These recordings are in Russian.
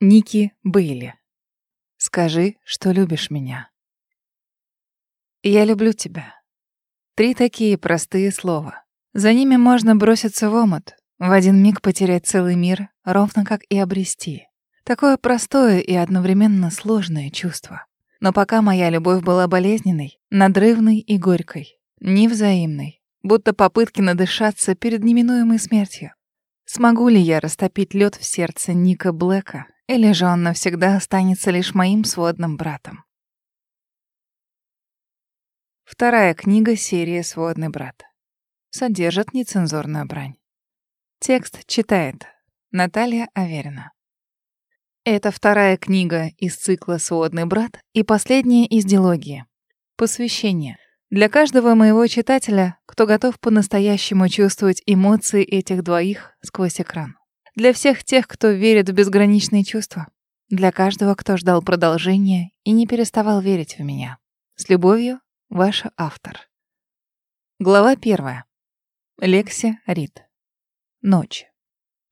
Ники Бейли. Скажи, что любишь меня. Я люблю тебя. Три такие простые слова. За ними можно броситься в омут, в один миг потерять целый мир, ровно как и обрести. Такое простое и одновременно сложное чувство. Но пока моя любовь была болезненной, надрывной и горькой, невзаимной, будто попытки надышаться перед неминуемой смертью. Смогу ли я растопить лед в сердце Ника Блэка или же он навсегда останется лишь моим сводным братом? Вторая книга серии «Сводный брат». Содержит нецензурную брань. Текст читает Наталья Аверина. Это вторая книга из цикла «Сводный брат» и последняя из дилогии. Посвящение. Для каждого моего читателя, кто готов по-настоящему чувствовать эмоции этих двоих сквозь экран. Для всех тех, кто верит в безграничные чувства. Для каждого, кто ждал продолжения и не переставал верить в меня. С любовью, ваш автор. Глава первая. Лекси Рид. Ночь.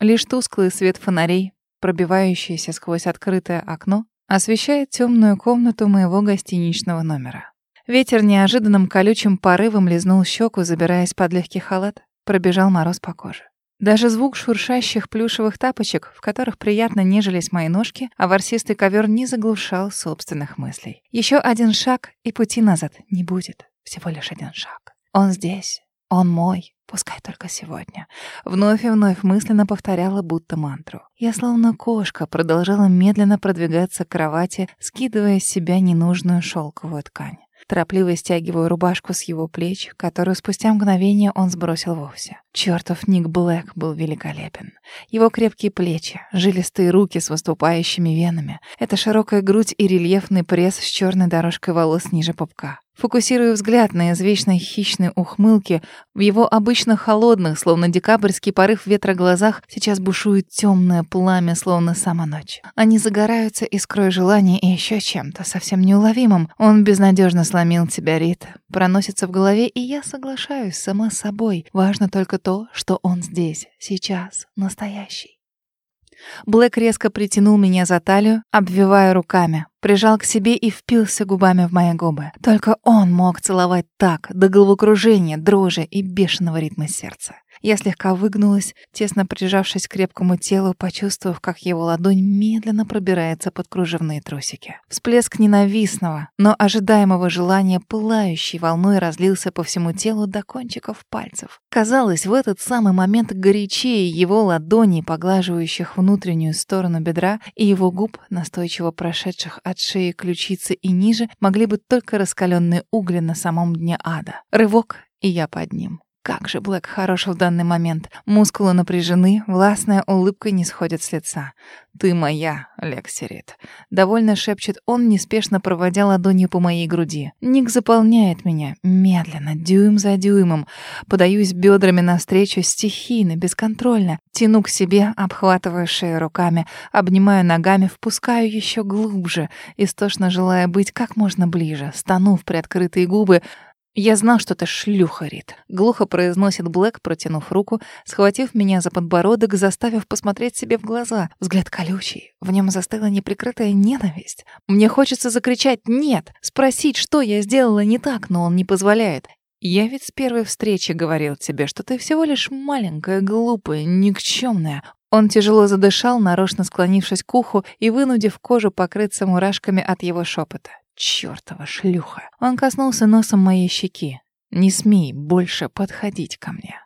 Лишь тусклый свет фонарей, пробивающийся сквозь открытое окно, освещает темную комнату моего гостиничного номера. Ветер неожиданным колючим порывом лизнул щеку, забираясь под легкий халат, пробежал мороз по коже. Даже звук шуршащих плюшевых тапочек, в которых приятно нежились мои ножки, а ворсистый ковер не заглушал собственных мыслей. Еще один шаг, и пути назад не будет. Всего лишь один шаг. Он здесь. Он мой. Пускай только сегодня. Вновь и вновь мысленно повторяла будто мантру. Я словно кошка продолжала медленно продвигаться к кровати, скидывая с себя ненужную шелковую ткань. Торопливо стягиваю рубашку с его плеч, которую спустя мгновение он сбросил вовсе. Чёртов Ник Блэк был великолепен. Его крепкие плечи, жилистые руки с выступающими венами, эта широкая грудь и рельефный пресс с черной дорожкой волос ниже пупка. Фокусирую взгляд на извечной хищной ухмылке, в его обычно холодных, словно декабрьский порыв ветра глазах, сейчас бушует темное пламя, словно сама ночь. Они загораются искрой желания и еще чем-то совсем неуловимым. Он безнадежно сломил тебя, Рита. Проносится в голове, и я соглашаюсь сама с собой. Важно только то, что он здесь, сейчас, настоящий. Блэк резко притянул меня за талию, обвивая руками, прижал к себе и впился губами в мои губы. Только он мог целовать так, до головокружения, дрожи и бешеного ритма сердца. Я слегка выгнулась, тесно прижавшись к крепкому телу, почувствовав, как его ладонь медленно пробирается под кружевные трусики. Всплеск ненавистного, но ожидаемого желания пылающей волной разлился по всему телу до кончиков пальцев. Казалось, в этот самый момент горячее его ладоней, поглаживающих внутреннюю сторону бедра, и его губ, настойчиво прошедших от шеи ключицы и ниже, могли быть только раскаленные угли на самом дне ада. Рывок, и я под ним. Как же Блэк хорош в данный момент. Мускулы напряжены, властная улыбка не сходит с лица. «Ты моя, Лексерит», — довольно шепчет он, неспешно проводя ладонью по моей груди. Ник заполняет меня, медленно, дюйм за дюймом. Подаюсь бедрами навстречу, стихийно, бесконтрольно. Тяну к себе, обхватываю шею руками, обнимаю ногами, впускаю еще глубже, истошно желая быть как можно ближе. Стану в приоткрытые губы, «Я знал, что ты шлюха, Рит», — глухо произносит Блэк, протянув руку, схватив меня за подбородок, заставив посмотреть себе в глаза. Взгляд колючий, в нем застыла неприкрытая ненависть. Мне хочется закричать «нет», спросить, что я сделала не так, но он не позволяет. «Я ведь с первой встречи говорил тебе, что ты всего лишь маленькая, глупая, никчемная. Он тяжело задышал, нарочно склонившись к уху и вынудив кожу покрыться мурашками от его шепота. Чёртова шлюха. Он коснулся носом моей щеки. Не смей больше подходить ко мне.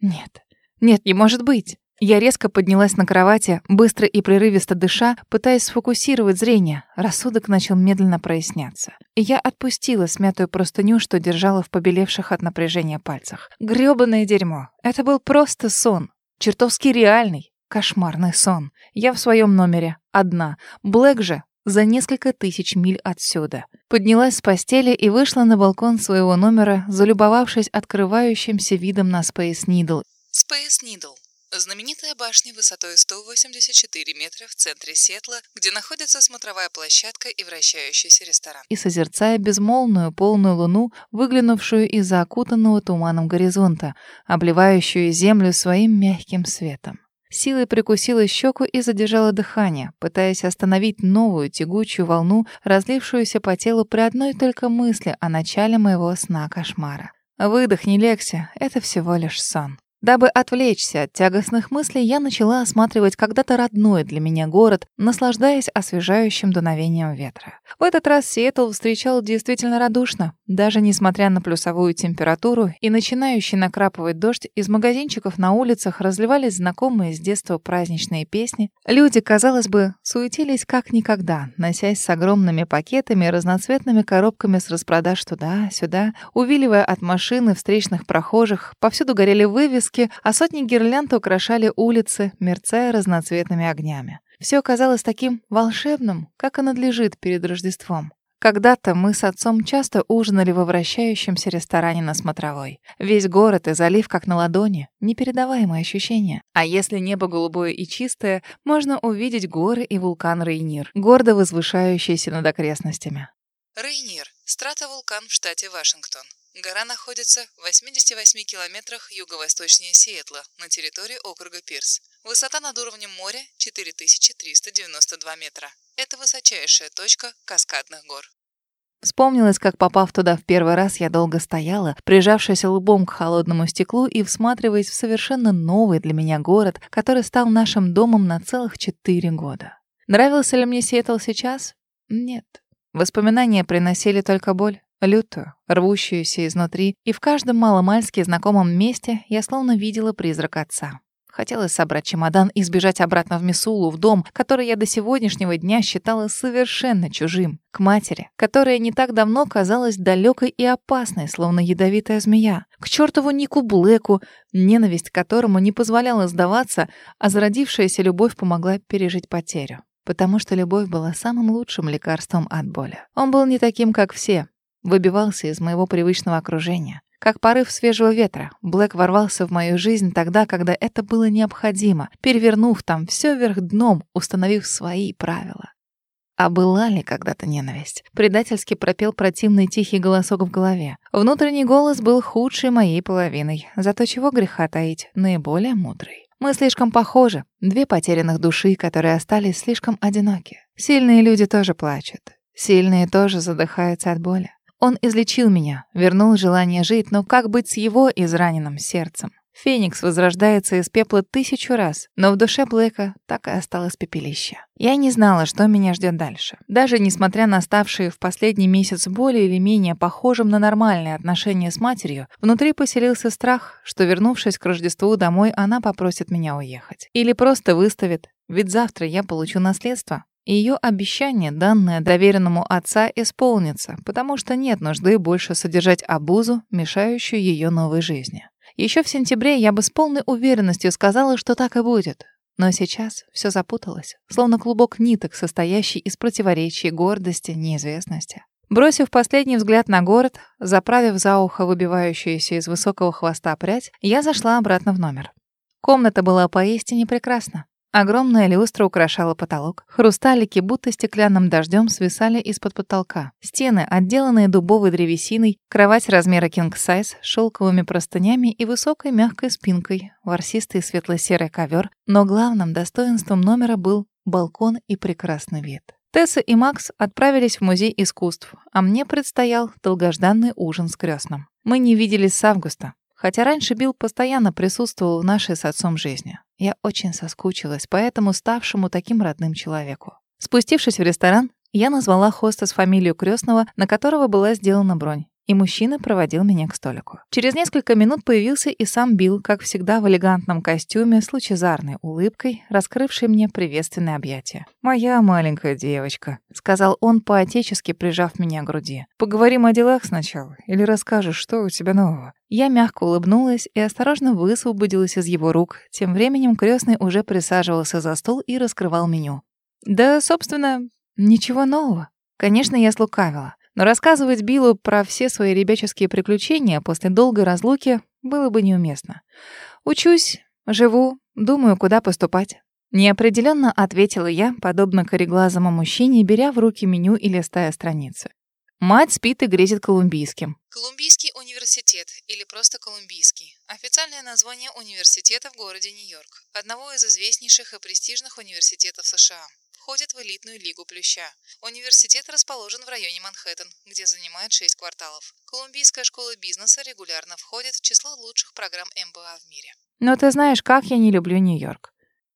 Нет. Нет, не может быть. Я резко поднялась на кровати, быстро и прерывисто дыша, пытаясь сфокусировать зрение. Рассудок начал медленно проясняться. Я отпустила смятую простыню, что держала в побелевших от напряжения пальцах. Грёбаное дерьмо. Это был просто сон. Чертовски реальный. Кошмарный сон. Я в своем номере. Одна. Блэк же за несколько тысяч миль отсюда. Поднялась с постели и вышла на балкон своего номера, залюбовавшись открывающимся видом на Space Needle. Space Needle – знаменитая башня высотой 184 метра в центре Сетла, где находится смотровая площадка и вращающийся ресторан. И созерцая безмолвную полную луну, выглянувшую из-за окутанного туманом горизонта, обливающую землю своим мягким светом. Силой прикусила щеку и задержала дыхание, пытаясь остановить новую тягучую волну, разлившуюся по телу при одной только мысли о начале моего сна-кошмара. «Выдохни, Лекси, это всего лишь сон». Дабы отвлечься от тягостных мыслей, я начала осматривать когда-то родной для меня город, наслаждаясь освежающим дуновением ветра. В этот раз Сиэтл встречал действительно радушно. Даже несмотря на плюсовую температуру и начинающий накрапывать дождь, из магазинчиков на улицах разливались знакомые с детства праздничные песни. Люди, казалось бы, суетились как никогда, носясь с огромными пакетами и разноцветными коробками с распродаж туда-сюда, увиливая от машин и встречных прохожих. Повсюду горели вывески, вывески, а сотни гирлянд украшали улицы, мерцая разноцветными огнями. Все казалось таким волшебным, как и надлежит перед Рождеством. Когда-то мы с отцом часто ужинали во вращающемся ресторане на Смотровой. Весь город и залив как на ладони. Непередаваемое ощущение. А если небо голубое и чистое, можно увидеть горы и вулкан Рейнир, гордо возвышающийся над окрестностями. Рейнир – стратовулкан в штате Вашингтон. Гора находится в 88 километрах юго-восточнее Сиэтла на территории округа Пирс. Высота над уровнем моря 4392 метра. Это высочайшая точка каскадных гор. Вспомнилось, как попав туда в первый раз, я долго стояла, прижавшись лбом к холодному стеклу и всматриваясь в совершенно новый для меня город, который стал нашим домом на целых четыре года. Нравился ли мне Сиэтл сейчас? Нет. Воспоминания приносили только боль лютую, рвущуюся изнутри, и в каждом маломальски знакомом месте я словно видела призрак отца. Хотелось собрать чемодан и сбежать обратно в Мисулу, в дом, который я до сегодняшнего дня считала совершенно чужим, к матери, которая не так давно казалась далекой и опасной, словно ядовитая змея, к чертову Нику Блэку, ненависть к которому не позволяла сдаваться, а зародившаяся любовь помогла пережить потерю. Потому что любовь была самым лучшим лекарством от боли. Он был не таким, как все, выбивался из моего привычного окружения. Как порыв свежего ветра, Блэк ворвался в мою жизнь тогда, когда это было необходимо, перевернув там все вверх дном, установив свои правила. А была ли когда-то ненависть? Предательски пропел противный тихий голосок в голове. Внутренний голос был худшей моей половиной, зато чего греха таить, наиболее мудрый. Мы слишком похожи, две потерянных души, которые остались слишком одиноки. Сильные люди тоже плачут, сильные тоже задыхаются от боли. Он излечил меня, вернул желание жить, но как быть с его израненным сердцем? Феникс возрождается из пепла тысячу раз, но в душе Блэка так и осталось пепелище. Я не знала, что меня ждет дальше. Даже несмотря на ставшие в последний месяц более или менее похожим на нормальные отношения с матерью, внутри поселился страх, что, вернувшись к Рождеству домой, она попросит меня уехать. Или просто выставит, ведь завтра я получу наследство, ее обещание, данное доверенному отца, исполнится, потому что нет нужды больше содержать обузу, мешающую ее новой жизни. Еще в сентябре я бы с полной уверенностью сказала, что так и будет. Но сейчас все запуталось, словно клубок ниток, состоящий из противоречий, гордости, неизвестности. Бросив последний взгляд на город, заправив за ухо выбивающуюся из высокого хвоста прядь, я зашла обратно в номер. Комната была поистине прекрасна. Огромная люстра украшала потолок. Хрусталики, будто стеклянным дождем, свисали из-под потолка. Стены, отделанные дубовой древесиной, кровать размера king-size, шелковыми простынями и высокой мягкой спинкой, ворсистый светло-серый ковер. Но главным достоинством номера был балкон и прекрасный вид. Тесса и Макс отправились в музей искусств, а мне предстоял долгожданный ужин с крестным. Мы не виделись с августа, хотя раньше Билл постоянно присутствовал в нашей с отцом жизни. Я очень соскучилась по этому ставшему таким родным человеку. Спустившись в ресторан, я назвала хостес фамилию крестного, на которого была сделана бронь, и мужчина проводил меня к столику. Через несколько минут появился и сам Билл, как всегда в элегантном костюме с лучезарной улыбкой, раскрывший мне приветственное объятие. «Моя маленькая девочка», — сказал он, поотечески прижав меня к груди. «Поговорим о делах сначала, или расскажешь, что у тебя нового?» Я мягко улыбнулась и осторожно высвободилась из его рук. Тем временем крестный уже присаживался за стол и раскрывал меню. Да, собственно, ничего нового. Конечно, я слукавила. Но рассказывать Биллу про все свои ребяческие приключения после долгой разлуки было бы неуместно. Учусь, живу, думаю, куда поступать. Неопределенно ответила я, подобно кореглазому мужчине, беря в руки меню и листая страницы. Мать спит и грезит колумбийским. Колумбийский университет или просто колумбийский Официальное название университета в городе Нью-Йорк, одного из известнейших и престижных университетов США. Входит в элитную лигу Плюща. Университет расположен в районе Манхэттен, где занимает 6 кварталов. Колумбийская школа бизнеса регулярно входит в число лучших программ МБА в мире. Но ты знаешь, как я не люблю Нью-Йорк.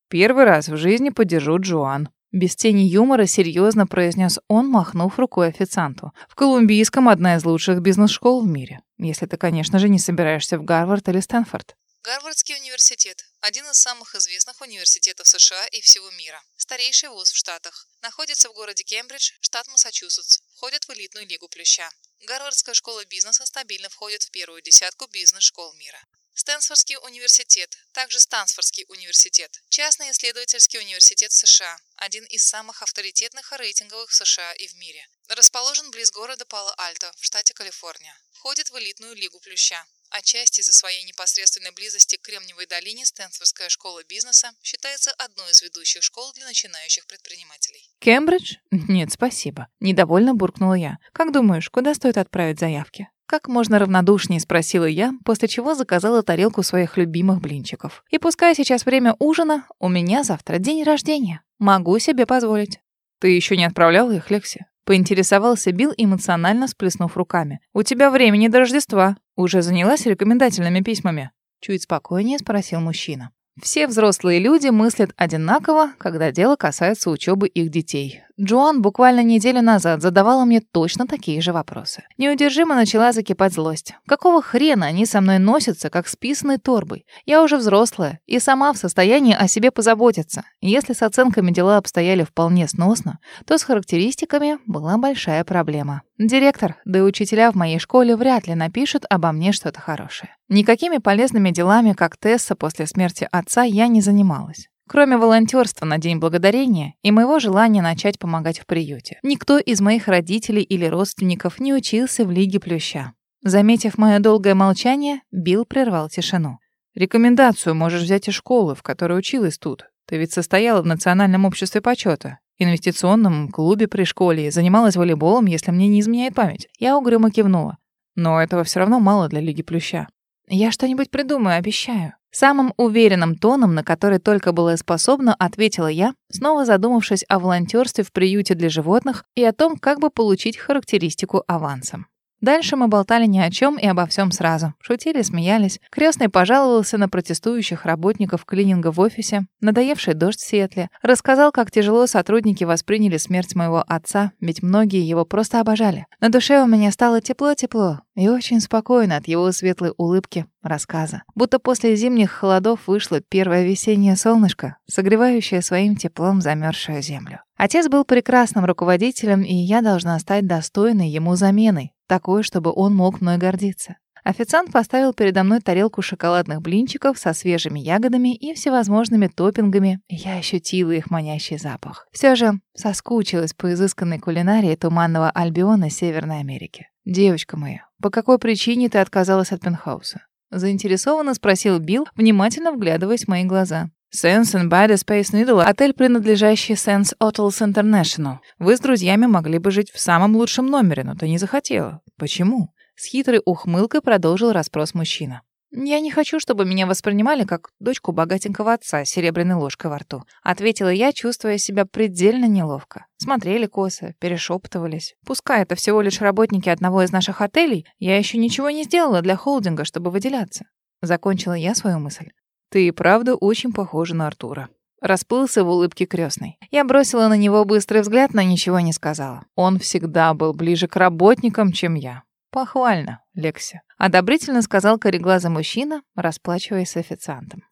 Первый раз в жизни поддержу Джоан. Без тени юмора серьезно произнес он, махнув рукой официанту. В Колумбийском одна из лучших бизнес-школ в мире. Если ты, конечно же, не собираешься в Гарвард или Стэнфорд. Гарвардский университет – один из самых известных университетов США и всего мира. Старейший вуз в Штатах. Находится в городе Кембридж, штат Массачусетс. Входит в элитную лигу Плюща. Гарвардская школа бизнеса стабильно входит в первую десятку бизнес-школ мира. Стэнфордский университет, также Стансфордский университет, частный исследовательский университет США, один из самых авторитетных рейтинговых в США и в мире. Расположен близ города Пало-Альто в штате Калифорния. Входит в элитную лигу Плюща. Отчасти из-за своей непосредственной близости к Кремниевой долине Стэнфордская школа бизнеса считается одной из ведущих школ для начинающих предпринимателей. Кембридж? Нет, спасибо. Недовольно буркнула я. Как думаешь, куда стоит отправить заявки? Как можно равнодушнее спросила я, после чего заказала тарелку своих любимых блинчиков. И пускай сейчас время ужина, у меня завтра день рождения. Могу себе позволить. Ты еще не отправляла их, Лекси? Поинтересовался Билл, эмоционально сплеснув руками. «У тебя времени до Рождества. Уже занялась рекомендательными письмами?» Чуть спокойнее спросил мужчина. Все взрослые люди мыслят одинаково, когда дело касается учебы их детей. Джоан буквально неделю назад задавала мне точно такие же вопросы. Неудержимо начала закипать злость. Какого хрена они со мной носятся, как с торбой? Я уже взрослая и сама в состоянии о себе позаботиться. Если с оценками дела обстояли вполне сносно, то с характеристиками была большая проблема. Директор, да и учителя в моей школе вряд ли напишут обо мне что-то хорошее. Никакими полезными делами, как Тесса после смерти отца, я не занималась. Кроме волонтерства на День Благодарения и моего желания начать помогать в приюте. Никто из моих родителей или родственников не учился в Лиге Плюща. Заметив мое долгое молчание, Билл прервал тишину. «Рекомендацию можешь взять из школы, в которой училась тут. Ты ведь состояла в Национальном обществе почета, инвестиционном клубе при школе и занималась волейболом, если мне не изменяет память». Я угрюмо кивнула. Но этого все равно мало для Лиги Плюща. «Я что-нибудь придумаю, обещаю». Самым уверенным тоном, на который только была способна, ответила я, снова задумавшись о волонтерстве в приюте для животных и о том, как бы получить характеристику авансом. Дальше мы болтали ни о чем и обо всем сразу. Шутили, смеялись. Крестный пожаловался на протестующих работников клининга в офисе, надоевший дождь в Сиэтле. Рассказал, как тяжело сотрудники восприняли смерть моего отца, ведь многие его просто обожали. На душе у меня стало тепло-тепло и очень спокойно от его светлой улыбки, рассказа. Будто после зимних холодов вышло первое весеннее солнышко, согревающее своим теплом замерзшую землю. Отец был прекрасным руководителем, и я должна стать достойной ему заменой, такой, чтобы он мог мной гордиться. Официант поставил передо мной тарелку шоколадных блинчиков со свежими ягодами и всевозможными топпингами, я ощутила их манящий запах. Все же соскучилась по изысканной кулинарии туманного Альбиона Северной Америки. «Девочка моя, по какой причине ты отказалась от пентхауса?» Заинтересованно спросил Билл, внимательно вглядываясь в мои глаза. And Body Space Needle — отель, принадлежащий Sense Hotels International. Вы с друзьями могли бы жить в самом лучшем номере, но ты не захотела. Почему?» С хитрой ухмылкой продолжил расспрос мужчина. «Я не хочу, чтобы меня воспринимали как дочку богатенького отца с серебряной ложкой во рту», ответила я, чувствуя себя предельно неловко. Смотрели косо, перешептывались. Пускай это всего лишь работники одного из наших отелей, я еще ничего не сделала для холдинга, чтобы выделяться. Закончила я свою мысль. Ты и правда очень похожа на Артура. Расплылся в улыбке крестной. Я бросила на него быстрый взгляд, но ничего не сказала. Он всегда был ближе к работникам, чем я. Похвально, Лекси. Одобрительно сказал кореглазый мужчина, расплачиваясь с официантом.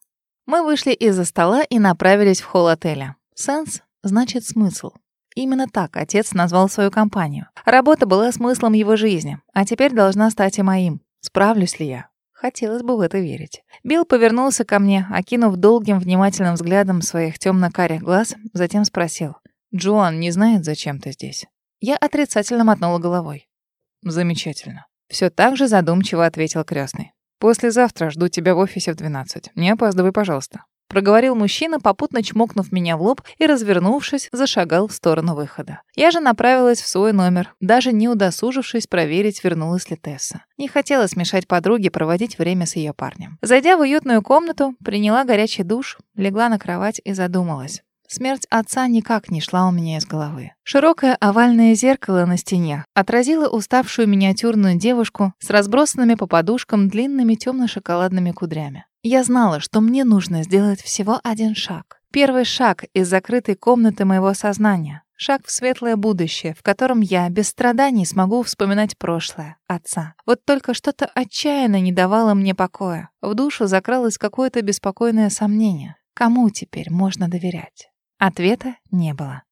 Мы вышли из-за стола и направились в холл отеля. Сенс значит смысл. Именно так отец назвал свою компанию. Работа была смыслом его жизни, а теперь должна стать и моим. Справлюсь ли я? Хотелось бы в это верить. Билл повернулся ко мне, окинув долгим внимательным взглядом своих темно-карих глаз, затем спросил. «Джоан не знает, зачем ты здесь?» Я отрицательно мотнула головой. «Замечательно». Все так же задумчиво ответил крестный. «Послезавтра жду тебя в офисе в 12. Не опаздывай, пожалуйста». Проговорил мужчина, попутно чмокнув меня в лоб и, развернувшись, зашагал в сторону выхода. Я же направилась в свой номер, даже не удосужившись проверить, вернулась ли Тесса. Не хотелось мешать подруге проводить время с ее парнем. Зайдя в уютную комнату, приняла горячий душ, легла на кровать и задумалась. Смерть отца никак не шла у меня из головы. Широкое овальное зеркало на стене отразило уставшую миниатюрную девушку с разбросанными по подушкам длинными темно-шоколадными кудрями. Я знала, что мне нужно сделать всего один шаг. Первый шаг из закрытой комнаты моего сознания. Шаг в светлое будущее, в котором я без страданий смогу вспоминать прошлое, отца. Вот только что-то отчаянно не давало мне покоя. В душу закралось какое-то беспокойное сомнение. Кому теперь можно доверять? Ответа не было.